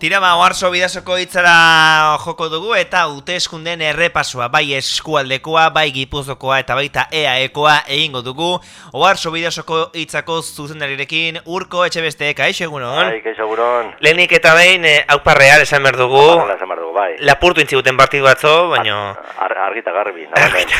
Tira ba, oarzo bidazoko hitzara joko dugu eta uteskunden errepasoa, bai eskualdekoa, bai gipuzokoa eta baita EAEkoa egingo dugu. Oarzo bidazoko hitzako zuzendarirekin urko etxe beste, kaixo egunon? Bai, kaixo egunon. Lehenik eta behin, eh, real esan behar dugu. Aupa esan behar dugu, bai. Lapurtu intziguten partidu batzo, baina... Ar, argita garbi, nagarmen.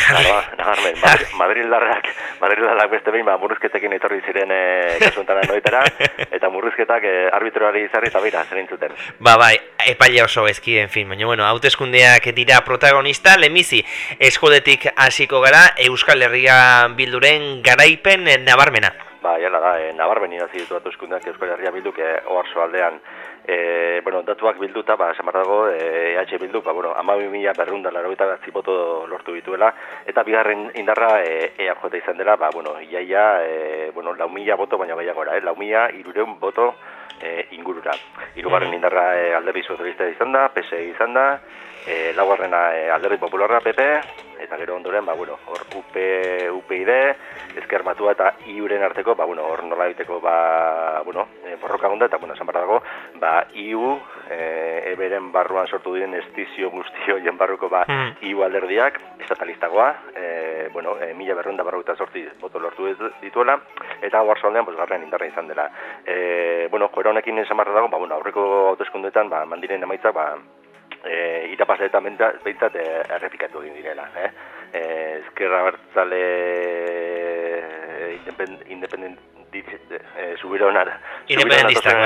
Nagarmen, Madrid-larrak, Madrid-larrak beste behin, ba, murruzketekin etorri ziren eh, kasuntan noitera, eta murruzketak eh, arbitroari izarri eta bera, zer zuten. Ba, bai, epaile oso ezki, en fin, baina, bueno, hauteskundeak dira protagonista, lemizi, eskodetik hasiko gara, Euskal Herria bilduren garaipen nabarmena. Ba, jala da, e, nabarmen irazi ditu hauteskundeak Euskal Herria bilduk e, oarzo aldean, e, bueno, datuak bilduta, ba, dago, e, EH bilduk, ba, bueno, amabi mila berrunda laro eta zipoto lortu dituela, eta bigarren indarra e, EAJ izan dela, ba, bueno, iaia, e, bueno, lau mila boto, baina baiagora, eh, lau mila irureun boto, e, ingurura. Hirugarren indarra e, alderri sozialista izan da, PSE izan da, e, laugarrena e, alderri popularra PP, eta gero ondoren, ba, bueno, hor UP, UPID, ezker matua eta iuren arteko, ba, bueno, hor nola egiteko, ba, bueno, e, borroka gonda, eta, bueno, esan dago, ba, iu, e, eberen barruan sortu diren estizio guztio jen barruko, ba, mm. iu alderdiak, estatalistagoa, e, bueno, e, mila berrunda barru eta sorti boto lortu dituela, eta guarzo aldean, pues, garren indarra izan dela. E, bueno, joera honekin esan dago, ba, bueno, aurreko autoeskundetan, ba, mandiren emaitza, ba, e, irapasetan behintzat e, errepikatu egin direla. Eh? E, ezkerra bertzale independent e, subironar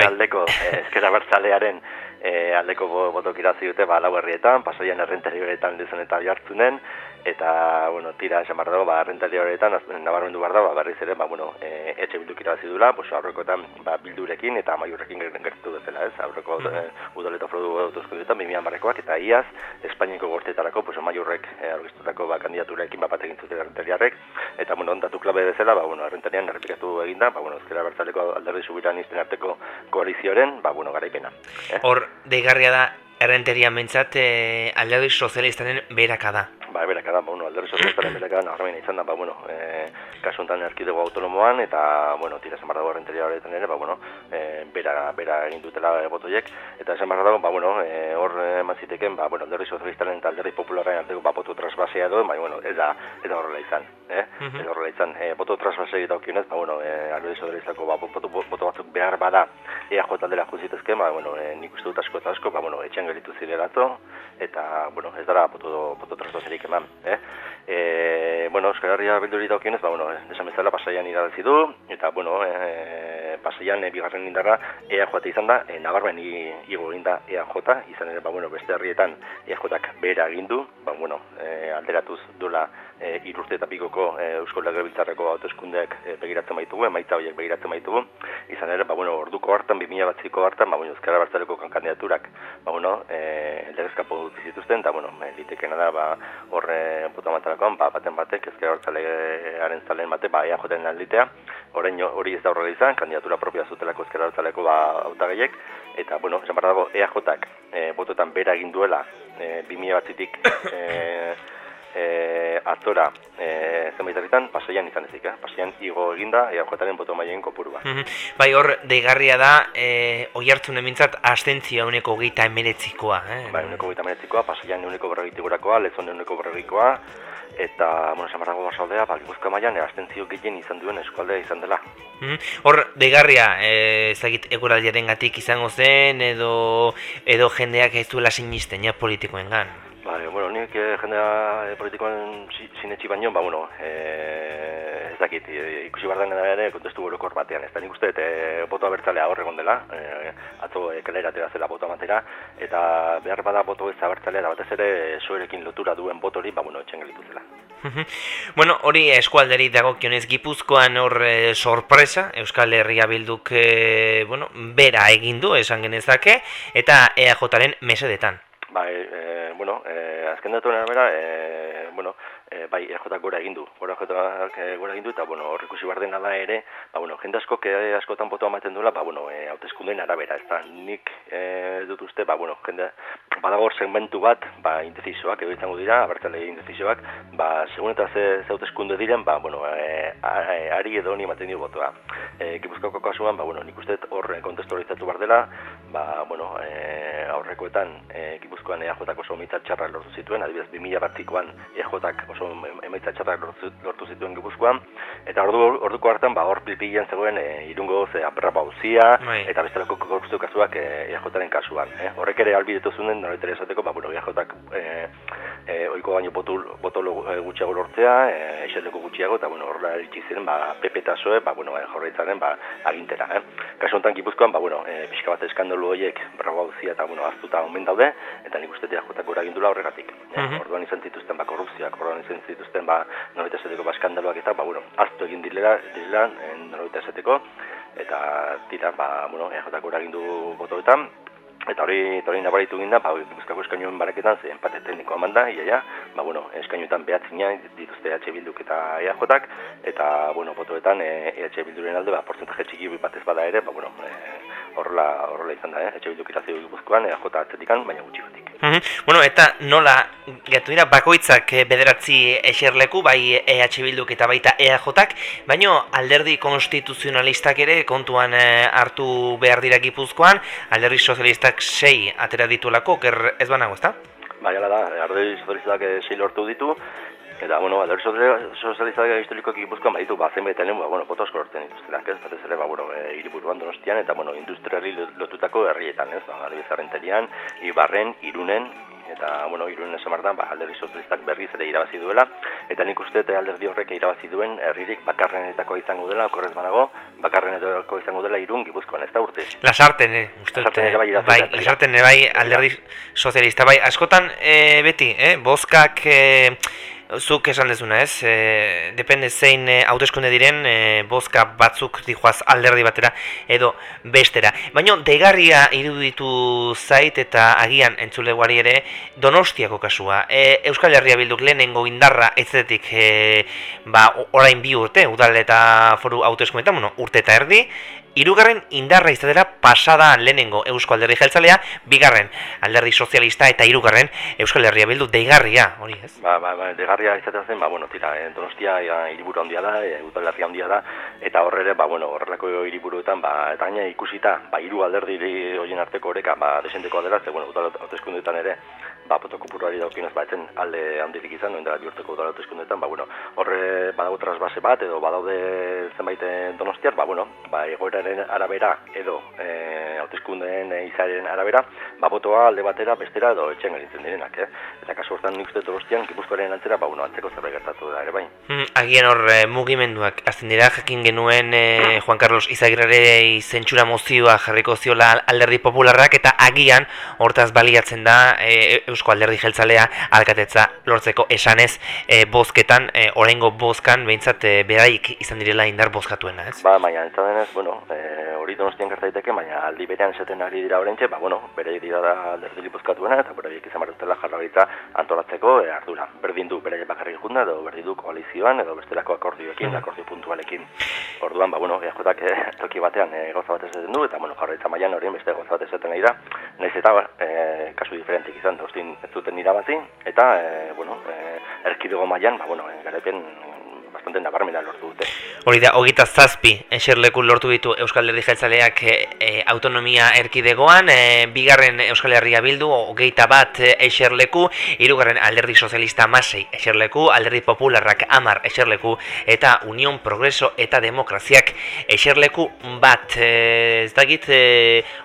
aldeko e, ezkerra bertzalearen e, aldeko botok irazi dute ba, lau herrietan, pasaian errentari beretan dezen eta jartzunen, eta bueno, tira esan behar dago, ba, rentali horretan, nabarmendu behar dago, ba, berriz ere, ba, bueno, e, etxe bilduk irabazi dula, pues, aurrekoetan ba, bildurekin eta maiurrekin gertu dutela, ez? Aurreko mm -hmm. e, udoleta frodu autozko duetan, bimian barrekoak, eta iaz, Espainiako gortetarako, pues, maiurrek e, aurkeztutako ba, kandidaturekin bat batekin zute rentaliarrek, eta, bueno, ondatu klabe bezala, ba, bueno, rentalian errepikatu eginda, ba, bueno, ezkera bertzaleko alderdi subiran izten arteko koalizioaren, ba, bueno, garaipena. Eh? Hor, deigarria da, errenteria mentzat, e, alderdi sozialistaren beraka da ba, beraka da, ba, bueno, alderri sozialistaren beraka da, izan da, ba, bueno, e, kasuntan erkidego autonomoan, eta, bueno, tira esan dago horretan ere, ba, bueno, e, bera, bera egin dutela botoiek, eta esan dago, ba, bueno, e, hor eman ziteken, ba, bueno, alderri sozialistaren eta alderri popularren arteko, ba, boto trasbasea doen, ba, bueno, ez da, ez da horrela izan, eh? Uh -huh. Ez horrela izan, e, boto trasbasea eta okionez, ba, bueno, e, alderri sozialistako, ba, boto, boto batzuk behar bada, ea jota dela juzitezke, ba, bueno, e, nik uste dut asko eta asko, ba, bueno, etxean gelitu zirelato, eta, bueno, ez dara boto, boto trasbaserik eman, eh? E, bueno, Euskal Herria bilduri daukionez, ba, bueno, esan bezala pasaian irabazi du, eta, bueno, e, pasaian e, bigarren indarra EAJ izan da, e, nabarmen igo egin da EAJ, izan ere, ba, bueno, beste herrietan EAJak bera egin du, ba, bueno, e, alderatuz duela e, irurte eta pikoko e, Eusko Legebiltzarreko autoeskundeak e, begiratzen baitugu, emaitza horiek begiratzen baitugu, izan ere, ba, bueno, orduko hartan, 2000 batziko hartan, ba, bueno, Euskara Bartzaleko kandidaturak, ba, bueno, e, legezkapo dut eta, bueno, e, litekena da, ba, horre putamantarakoan, ba, baten batek, Euskara Bartzalearen zalen bate, ba, ea joten alditea, orain hori ez da horrela izan, kandidatura propia zutelako Euskara Bartzaleko, ba, autagaiek, eta, bueno, esan dago, EAJak e, bototan bera egin duela, e, 2000 batzitik, e, e, atzora e, zenbait herritan pasaian izan ezik, eh? pasaian igo eginda EAJaren boto mailen kopurua. bai hor, deigarria da, e, oi hartzun emintzat, astentzia uneko geita emeretzikoa. Eh? Bai, uneko geita emeretzikoa, pasaian uneko berregitikoa, lezon uneko berregikoa, eta, bueno, samarrago basaldea, ba, gipuzkoa maian, astentzio gehien izan duen eskualdea izan dela. Hor, deigarria, e, ezagit, eguraldiaren gatik izango zen, edo, edo jendeak ez duela sinisten, ja, politikoen Bai, bueno, nik eh, jendea eh, politikoan sinetxi baino, ba, bueno, eh, ez dakit, eh, ikusi bardan da ere, kontestu gorokor batean, ez da nik uste, eh, boto abertzalea horre gondela, eh, atzo eh, kalera zela boto amatera, eta behar bada boto ez abertzalea, da batez ere, soerekin lotura duen botori, ba, bueno, etxen gelitu zela. bueno, hori eskualderi dago kionez gipuzkoan hor e, sorpresa, Euskal Herria bilduk, e, bueno, bera egindu, esan genezake, eta EAJaren mesedetan. Bai, e, bueno, e, azken datu nera bera, e, bueno, e, bai, EJ gora egin du, gora EJ gora egin du, eta, bueno, hor ikusi behar dena da ere, ba, bueno, jende asko, ke askotan botoa ematen duela, ba, bueno, e, hautezkundeen arabera, da, nik e, dut uste, ba, bueno, jende, badago segmentu bat, ba, indecisoak, edo izango dira, abertzale indecisoak, ba, segun eta ze, ze hautezkunde diren, ba, bueno, e, ari edo honi ematen dugu botoa. E, Gipuzkoako kasuan, ba, bueno, nik uste hor kontestualizatu behar dela, ba, bueno, e, aurrekoetan e, Gipuzkoan EAJ oso emaitza txarrak lortu zituen, adibidez 2000 batikoan EAJak oso emaitza txarrak lortu, zituen Gipuzkoan, eta ordu, orduko hartan, ba, hor pilpilean zegoen e, irungo ze aperra bauzia, bai. eta bestelako korpuztu kasuak e, EAJaren kasuan. Eh? Horrek ere albidetu zuen, noretere esateko, ba, bueno, EAJak e, e, oiko baino botul, botolo gutxiago lortzea, e, gutxiago, eta bueno, horrela eritzi ziren, ba, pepe eta soe, ba, bueno, jorraitzaren, ba, agintera. Eh? Kasu honetan Gipuzkoan, ba, bueno, e, pixka bat eskandalu horiek, berrago eta, bueno, aztuta omen daude, eta nik uste jotako eragindula horregatik. Uh -huh. Orduan izan zituzten ba korrupzioak, orduan izan zituzten ba norbait esateko ba eskandaluak eta ba bueno, aztu egin direla, direla norbait esateko eta tira ba bueno, jotako eragindu botoetan Eta hori, hori nabaritu ginda, ba, Bizkako eskainuen baraketan, ze empate tekniko amanda, ia, ia, ba, bueno, eskainuetan behatzina dituzte EH Bilduk eta EAJak, eta, bueno, botoetan EH e Bilduren alde, ba, porcentaje txiki batez bada ere, ba, bueno, e, horrela horrela izan da, eh? etxe bilduk irazio gipuzkoan, EJ atzetikan, baina gutxi batik. Mm Bueno, eta nola, gatu dira, bakoitzak eh, bederatzi eserleku, bai EH Bilduk eta baita EAJak, baina alderdi konstituzionalistak ere kontuan eh, hartu behar dira gipuzkoan, alderdi sozialistak sei atera ditulako, ker ez banago, ezta? Bai, ala da, alderdi sozialistak eh, sei lortu ditu, Eta, bueno, alder sozializazioa historikoak ikipuzkoan baditu, ba, zenbait enen, ba, bueno, potosko lortzen dituztenak, ez? Batez ere, ba, bueno, e, iriburuan donostian, eta, bueno, industriali lotutako herrietan, ez? Ba, adibizarrenterian, ibarren, irunen, eta, bueno, irunen esan da, ba, alderdi sozialistak berriz ere irabazi duela, eta nik uste eta alderdi horrek irabazi duen herririk bakarrenetako izango dela, okorrez banago, bakarrenetako izango dela irun gipuzkoan, ez da urte? Lasarten, eh, uste lasarten, bai, bai, lasarten, bai, alderdi sozialista, bai, askotan, e, beti, eh, bozkak, e, zuk esan dezuna ez, e, depende zein e, hauteskunde diren, e, bozka batzuk dijoaz alderdi batera edo bestera. Baina degarria iruditu zait eta agian entzuleguari ere donostiako kasua. E, Euskal Herria bilduk lehenengo indarra ez zetik e, ba, orain bi urte, udal eta foru hauteskundetan, bueno, urte eta erdi, Irugarren indarra izatera pasada lehenengo Eusko Alderdi Jeltzalea, bigarren Alderdi Sozialista eta irugarren Euskal Herria bildu deigarria, hori ez? Ba, ba, ba deigarria izatea zen, ba, bueno, tira, eh, donostia ja, iriburu handia da, e, Herria handia da, eta horre ba, bueno, horrelako iriburuetan, ba, eta gaina ikusita, ba, iru alderdi horien arteko oreka, ba, desenteko dela, ze, bueno, hauteskundetan ere, ba, potoko puruari daukinez, ba, etzen alde handirik izan, noen dela biurteko udala hauteskundetan, ba, bueno, horre badago trasbase bat, edo badaude zenbait donostiar, ba, bueno, ba, egoeraren arabera, edo e, hauteskundeen e, izaren arabera, ba, botoa alde batera, bestera, edo etxen garitzen direnak, eh? Eta kasu hortan nik uste donostian, gipuzkoaren antzera, ba, bueno, antzeko zerbait gertatu da, ere bai. Mm, agian hor, e, mugimenduak, azten dira, jakin genuen e, Juan Carlos Izagirre zentsura mozioa jarriko ziola alderdi popularrak, eta agian, hortaz baliatzen da, e, Eusko Alderdi Jeltzalea alkatetza lortzeko esanez e, bozketan, e, orengo bozkan, behintzat e, beraik izan direla indar bozkatuena, ez? Ba, baina, ez denez, bueno, e, hori donostian gertaiteke, baina aldi berean esaten ari dira horrentxe, ba, bueno, bere dira da alderdi bozkatuena, eta bere izan barretela jarrabaitza antolatzeko e, ardura. Berdin du bere bakarrik junda, edo berdin du koalizioan, edo bestelako akordioekin, mm akordio puntualekin. Orduan, ba, bueno, eajotak e, toki batean e, gauza bat esaten du, eta, bueno, jarraitza maian hori beste gauza bat esaten nahi da, nahiz eta, e, kasu diferentik izan, ezin ez zuten irabazi eta e, bueno, e, erkidego mailan, ba bueno, garapen bastante nabarmena lortu dute. Hori da, hogita zazpi eserleku lortu ditu Euskal Herri Jeltzaleak e, autonomia erkidegoan, e, bigarren Euskal Herria bildu, hogeita bat eserleku, irugarren alderdi sozialista masei eserleku, alderdi popularrak amar eserleku, eta Unión Progreso eta Demokraziak eserleku bat, e, ez dakit e,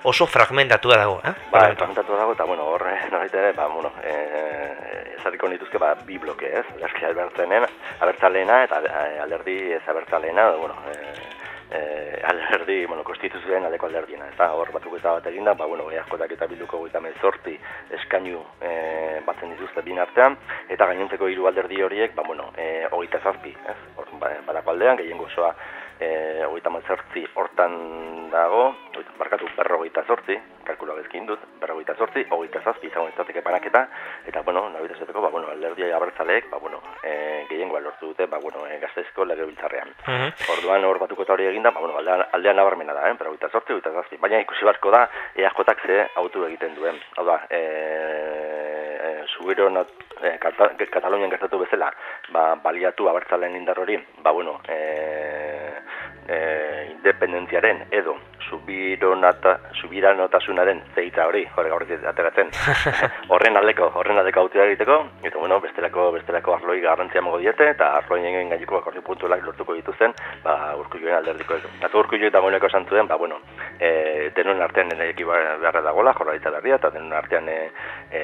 oso fragmentatua dago, eh? Ba, fragmentatua dago, eta bueno, horre, ere, ba, bueno, e, ezarriko nituzke, ba, bi bloke, ez? Eski albertzenen, abertzaleena eta e, alderdi ez abertzaleena, bueno, e, e, alderdi, bueno, konstituzioen aldeko alderdiena, eta hor batzuk eta bat eginda, ba, bueno, easkotak eta bilduko goita mezorti eskainu e, batzen dituzte bin artean, eta gainontzeko hiru alderdi horiek, ba, bueno, e, hogeita zazpi, ez? Hor, ba, badako aldean, gehiengo osoa, e, hogeita mazortzi hortan dago, barkatu, berro hogeita zortzi, kalkula bezkin dut, berrogeita zortzi, hogeita zazpi izango izateke banaketa, eta, bueno, nabita esateko, ba, bueno, alderdia abertzaleek, ba, bueno, e, gehiengoa lortu dute, ba, bueno, e, gaztezko lege biltzarrean. Mhm. Orduan hor batuko eta hori eginda, ba, bueno, aldean, aldean nabarmena da, eh? berrogeita zortzi, hogeita zazpi. Baina ikusi barko da, EAJak ze autu egiten duen. Hau da, e, e, subiro not, e, Kata, Katalunian gertatu bezala, ba, baliatu abertzalen indar hori, ba, bueno, e, e, independentziaren edo subironata, subiranotasunaren zeitza hori, hori gaur ateratzen, horren aldeko, horren aldeko autua egiteko, eta bueno, bestelako, bestelako arloi garrantzia mogo diete, eta arloien gaineko akordio puntualak lortuko dituzten, ba, urkulluen alderdiko edo. Eta urkullu eta moneko esan zuen, ba, bueno, e, denon artean enereki beharra dagoela, jorralitza berria, eta denon artean e, e,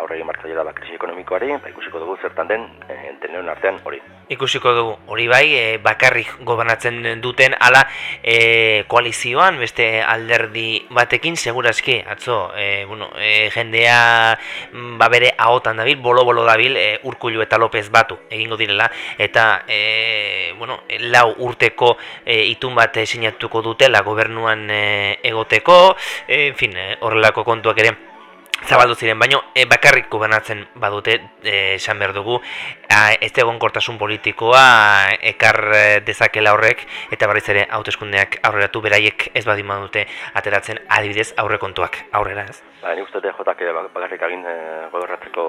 aurregi martzaile ba, krisi ekonomikoari, ba, ikusiko dugu zertan den, e, denon artean hori. Ikusiko dugu, hori bai, e, bakarrik gobernatzen duten, ala e, koalizioan, beste alderdi batekin, segurazki, atzo, e, bueno, e, jendea mm, ba bere ahotan dabil, bolo-bolo dabil, e, Urkullu eta López batu egingo direla, eta, e, bueno, lau urteko e, itun bat sinatuko dutela gobernuan e, egoteko, e, en fin, horrelako kontuak ere, zabaldu ziren, baino e, bakarrik gobernatzen badute e, esan behar dugu a, ez egonkortasun politikoa ekar e, dezakela horrek eta berriz ere hauteskundeak aurreratu beraiek ez badin badute ateratzen adibidez aurrekontuak aurrera ez? Ba, ni uste DJak bakarrik agin e, gobernatzeko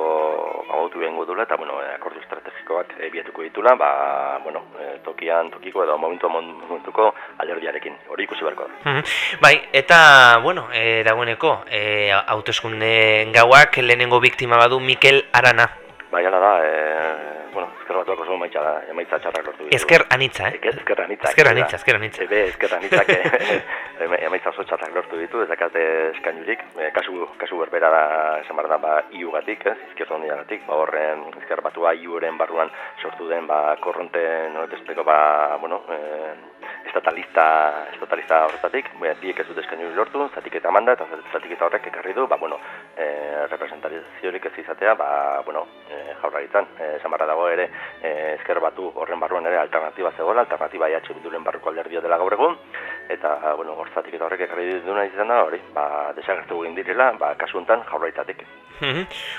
agautu behengo dula eta bueno, akordio estrategikoak e, biatuko ditula, ba, bueno, e, tokian, tokiko edo momentu momentuko alderdiarekin, hori ikusi beharko da. Bai, eta, bueno, e, dagoeneko, e, hauteskunde gauak lehenengo biktima badu Mikel Arana. Bai, ala da, e, bueno, ezker batuak oso emaitza da, emaitza txarrak lortu ditu. Ezker anitza, eh? Ezker, ezker anitza. Ezker anitza, ezker anitza. Ebe, ezker anitzak emaitza oso txarrak lortu ditu, ez dakate eskainurik. E, kasu, kasu berbera da, esan behar da, ba, iu gatik, ez, izkierto gatik. Ba, horren, ezker batua iuren barruan sortu den, ba, korronte, noretezpeko, ba, bueno, e, estatalista, estatalista horretatik, e, biek ez dut eskainu lortu, zatik eta manda, eta zatik eta horrek ekarri du, ba, bueno, e, representaziorik ez izatea, ba, bueno, e, jaurlaritzan, e, esan barra dago ere, e, ezker batu horren barruan ere alternatiba zegoela, alternatiba EH Bilduren barruko alderdia dela gaur egun, eta, bueno, horzatik eta horrek ekarri duna izan da, hori, ba, desagertu egin direla, ba, kasu honetan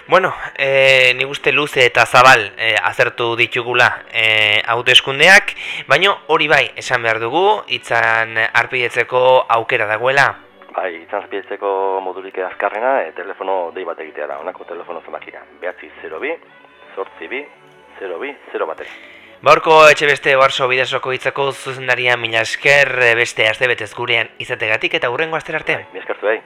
Bueno, e, nik uste luze eta zabal e, azertu ditugula e, hauteskundeak, baino hori bai, esan behar dugu, itzan arpidetzeko aukera dagoela. Bai, itzan arpidetzeko modurik azkarrena, e, telefono dei bat egitea da, honako telefono zenbakira. Behatzi 02, sortzi bi, 02, 0 batera. Baurko etxe beste oarso bidezoko hitzako zuzendaria mila esker beste aste betez gurean izategatik eta hurrengo aster arte. Bai, mi eskertu behi.